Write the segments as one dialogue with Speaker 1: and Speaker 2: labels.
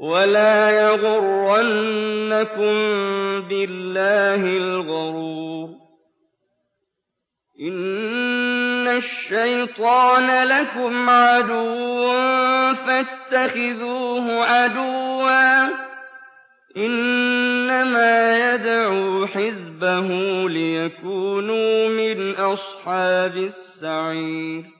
Speaker 1: وَلَا يَغُرَّنَّكُم بِاللَّهِ الْغَرُورُ إِنَّ الشَّيْطَانَ لَكُمْ عَدُوٌّ فَاتَّخِذُوهُ عَدُوًّا ۚ إِنَّمَا يَدْعُو حِزْبَهُ لِيَكُونُوا مِنْ أَصْحَابِ السَّعِيرِ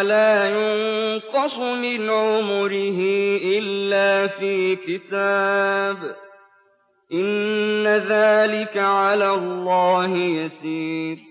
Speaker 1: وَلَا يُنقَصُ مِنْ عُمُرِهِ إِلَّا فِي كِتَابٍ ۚ. إِنَّ ذَٰلِكَ عَلَى اللَّهِ يَسِيرٌ.